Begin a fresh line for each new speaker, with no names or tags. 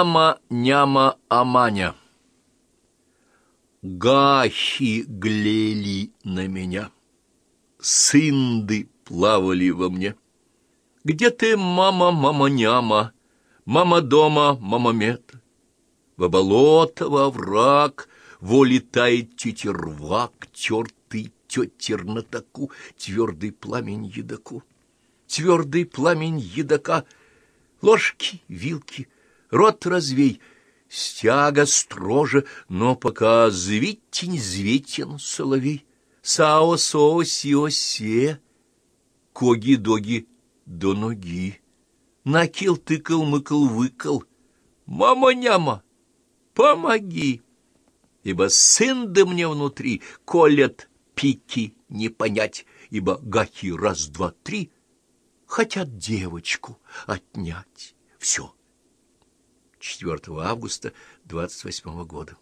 Ама, няма, аманя. Гахи глели на меня, сынды плавали во мне. Где ты, мама, мама, няма, мама дома, мама мет? Во болото, во враг, волетает тетервак, тертый тетер на таку, твердый пламень едоку. Твердый пламень едока, ложки, вилки — рот развей, стяга строже, но пока звитень, звитен, соловей, сао-со, сио-се, коги-доги до ноги. Накил, тыкал, мыкал, выкал, мама-няма, помоги, ибо сын да мне внутри колет пики не понять, ибо гахи раз, два, три хотят девочку отнять. Все. 4 августа 28 года.